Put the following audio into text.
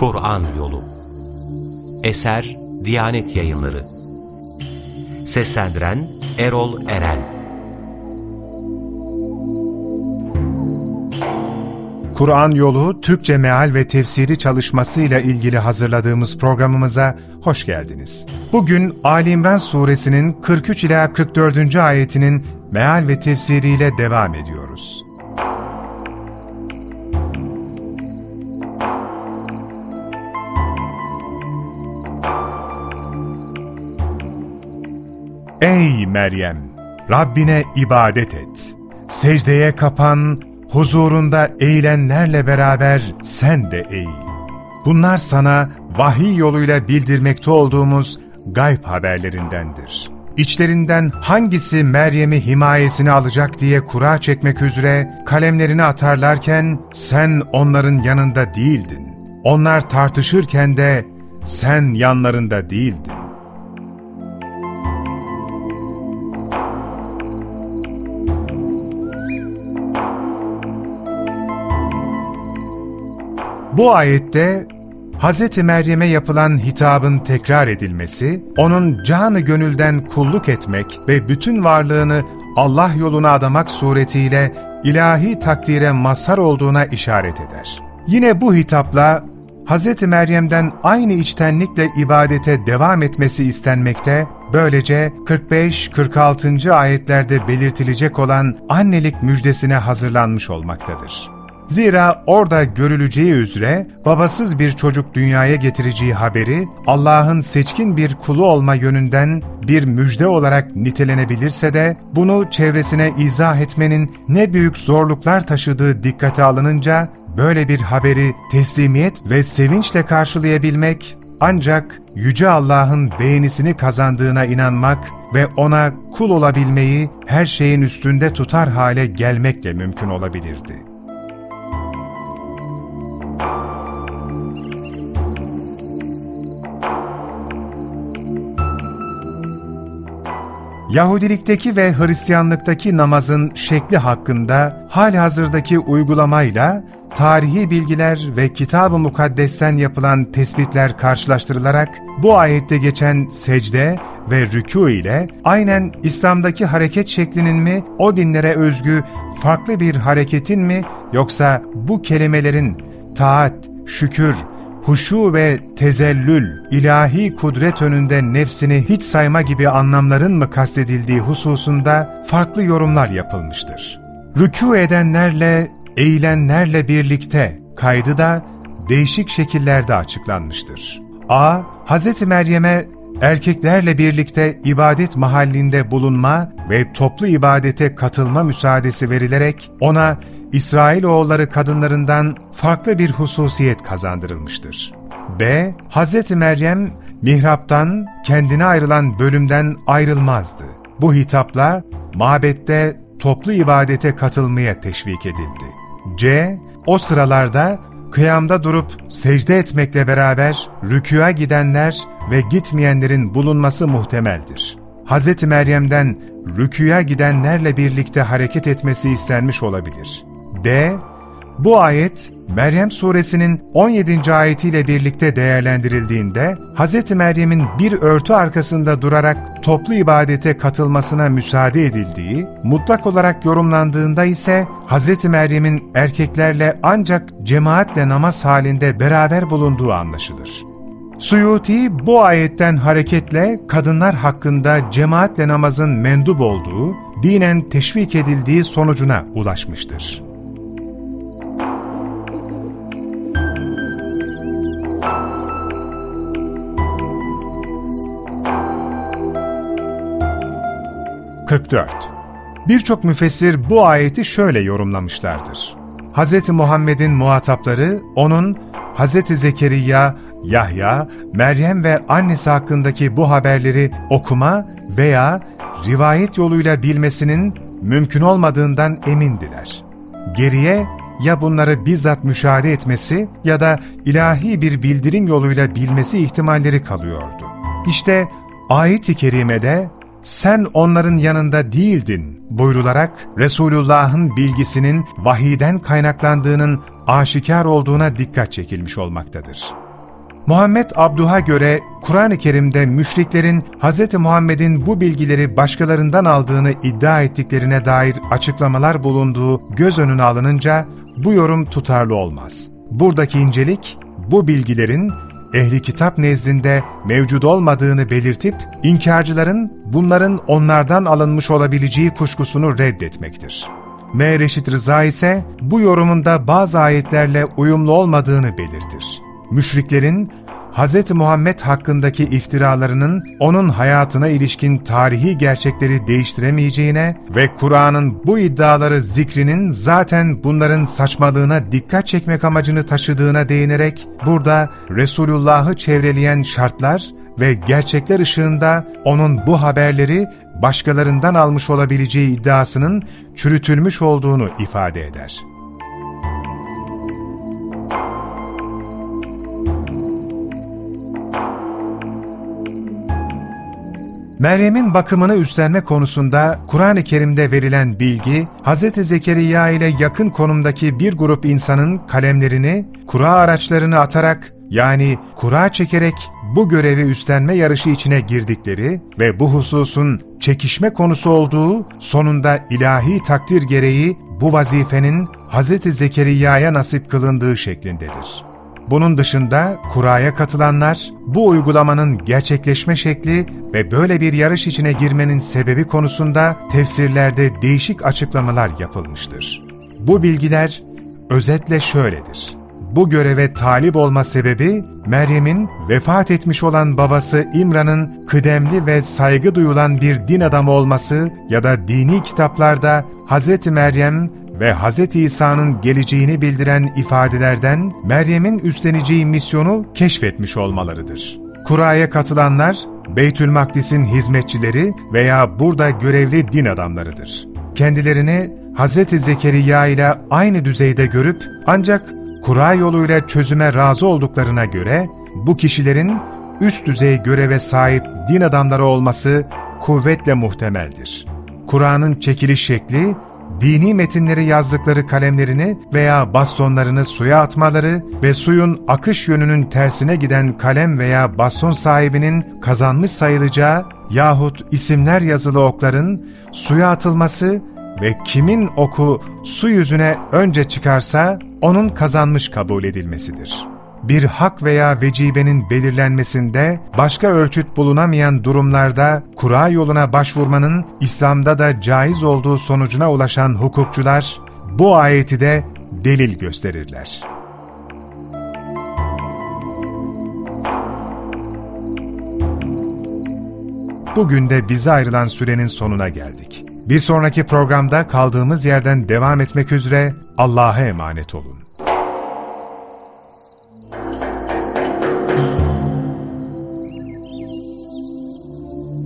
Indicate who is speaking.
Speaker 1: Kur'an Yolu Eser Diyanet Yayınları Seslendiren Erol Eren
Speaker 2: Kur'an Yolu Türkçe Meal ve Tefsiri çalışmasıyla ilgili hazırladığımız programımıza hoş geldiniz. Bugün Ali İmran Suresinin 43 ila 44. ayetinin meal ve tefsiriyle devam ediyoruz. Ey Meryem! Rabbine ibadet et. Secdeye kapan, huzurunda eğilenlerle beraber sen de eğil. Bunlar sana vahiy yoluyla bildirmekte olduğumuz gayb haberlerindendir. İçlerinden hangisi Meryem'i himayesine alacak diye kura çekmek üzere kalemlerini atarlarken sen onların yanında değildin. Onlar tartışırken de sen yanlarında değildin. Bu ayette Hz. Meryem'e yapılan hitabın tekrar edilmesi, onun canı gönülden kulluk etmek ve bütün varlığını Allah yoluna adamak suretiyle ilahi takdire mazhar olduğuna işaret eder. Yine bu hitapla Hz. Meryem'den aynı içtenlikle ibadete devam etmesi istenmekte, böylece 45-46. ayetlerde belirtilecek olan annelik müjdesine hazırlanmış olmaktadır. Zira orada görüleceği üzere babasız bir çocuk dünyaya getireceği haberi Allah'ın seçkin bir kulu olma yönünden bir müjde olarak nitelenebilirse de bunu çevresine izah etmenin ne büyük zorluklar taşıdığı dikkate alınınca böyle bir haberi teslimiyet ve sevinçle karşılayabilmek ancak Yüce Allah'ın beğenisini kazandığına inanmak ve ona kul olabilmeyi her şeyin üstünde tutar hale gelmekle mümkün olabilirdi. Yahudilikteki ve Hristiyanlıktaki namazın şekli hakkında halihazırdaki uygulamayla tarihi bilgiler ve Kitab-ı Mukaddesten yapılan tespitler karşılaştırılarak bu ayette geçen secde ve rükû ile aynen İslam'daki hareket şeklinin mi o dinlere özgü farklı bir hareketin mi yoksa bu kelimelerin taat, şükür, huşu ve tezellül, ilahi kudret önünde nefsini hiç sayma gibi anlamların mı kastedildiği hususunda farklı yorumlar yapılmıştır. Rükû edenlerle, eğilenlerle birlikte kaydı da değişik şekillerde açıklanmıştır. A. Hz. Meryem'e erkeklerle birlikte ibadet mahallinde bulunma ve toplu ibadete katılma müsaadesi verilerek ona İsrailoğulları kadınlarından farklı bir hususiyet kazandırılmıştır. B. Hz. Meryem, mihraptan, kendine ayrılan bölümden ayrılmazdı. Bu hitapla mabette toplu ibadete katılmaya teşvik edildi. C. O sıralarda kıyamda durup secde etmekle beraber rükûa gidenler ve gitmeyenlerin bulunması muhtemeldir. Hz. Meryem'den rükûya gidenlerle birlikte hareket etmesi istenmiş olabilir. D. Bu ayet Meryem suresinin 17. ayetiyle birlikte değerlendirildiğinde Hz. Meryem'in bir örtü arkasında durarak toplu ibadete katılmasına müsaade edildiği, mutlak olarak yorumlandığında ise Hz. Meryem'in erkeklerle ancak cemaatle namaz halinde beraber bulunduğu anlaşılır. Suyuti bu ayetten hareketle kadınlar hakkında cemaatle namazın mendup olduğu, dinen teşvik edildiği sonucuna ulaşmıştır. 44 Birçok müfessir bu ayeti şöyle yorumlamışlardır. Hz. Muhammed'in muhatapları onun Hz. Zekeriya, Yahya, Meryem ve annesi hakkındaki bu haberleri okuma veya rivayet yoluyla bilmesinin mümkün olmadığından emindiler. Geriye ya bunları bizzat müşahede etmesi ya da ilahi bir bildirim yoluyla bilmesi ihtimalleri kalıyordu. İşte ayet-i kerimede sen onların yanında değildin buyrularak Resulullah'ın bilgisinin vahiden kaynaklandığının aşikar olduğuna dikkat çekilmiş olmaktadır. Muhammed Abduh'a göre Kur'an-ı Kerim'de müşriklerin Hz. Muhammed'in bu bilgileri başkalarından aldığını iddia ettiklerine dair açıklamalar bulunduğu göz önüne alınınca bu yorum tutarlı olmaz. Buradaki incelik, bu bilgilerin ehli kitap nezdinde mevcut olmadığını belirtip, inkarcıların bunların onlardan alınmış olabileceği kuşkusunu reddetmektir. M. Reşit Rıza ise bu yorumunda bazı ayetlerle uyumlu olmadığını belirtir. Müşriklerin Hz. Muhammed hakkındaki iftiralarının onun hayatına ilişkin tarihi gerçekleri değiştiremeyeceğine ve Kur'an'ın bu iddiaları zikrinin zaten bunların saçmalığına dikkat çekmek amacını taşıdığına değinerek burada Resulullah'ı çevreleyen şartlar ve gerçekler ışığında onun bu haberleri başkalarından almış olabileceği iddiasının çürütülmüş olduğunu ifade eder. Meryem'in bakımını üstlenme konusunda Kur'an-ı Kerim'de verilen bilgi, Hz. Zekeriya ile yakın konumdaki bir grup insanın kalemlerini, kura araçlarını atarak yani kura çekerek bu görevi üstlenme yarışı içine girdikleri ve bu hususun çekişme konusu olduğu sonunda ilahi takdir gereği bu vazifenin Hz. Zekeriya'ya nasip kılındığı şeklindedir. Bunun dışında kuraya katılanlar bu uygulamanın gerçekleşme şekli ve böyle bir yarış içine girmenin sebebi konusunda tefsirlerde değişik açıklamalar yapılmıştır. Bu bilgiler özetle şöyledir. Bu göreve talip olma sebebi Meryem'in vefat etmiş olan babası İmran'ın kıdemli ve saygı duyulan bir din adamı olması ya da dini kitaplarda Hz. Meryem ve Hz. İsa'nın geleceğini bildiren ifadelerden Meryem'in üstleneceği misyonu keşfetmiş olmalarıdır. Kura'ya katılanlar, Beytül Makdis'in hizmetçileri veya burada görevli din adamlarıdır. Kendilerini Hz. Zekeriya ile aynı düzeyde görüp ancak Kura yoluyla çözüme razı olduklarına göre bu kişilerin üst düzey göreve sahip din adamları olması kuvvetle muhtemeldir. Kur'an'ın çekiliş şekli dini metinleri yazdıkları kalemlerini veya bastonlarını suya atmaları ve suyun akış yönünün tersine giden kalem veya baston sahibinin kazanmış sayılacağı yahut isimler yazılı okların suya atılması ve kimin oku su yüzüne önce çıkarsa onun kazanmış kabul edilmesidir bir hak veya vecibenin belirlenmesinde başka ölçüt bulunamayan durumlarda kura yoluna başvurmanın İslam'da da caiz olduğu sonucuna ulaşan hukukçular bu ayeti de delil gösterirler. Bugün de bize ayrılan sürenin sonuna geldik. Bir sonraki programda kaldığımız yerden devam etmek üzere Allah'a emanet olun.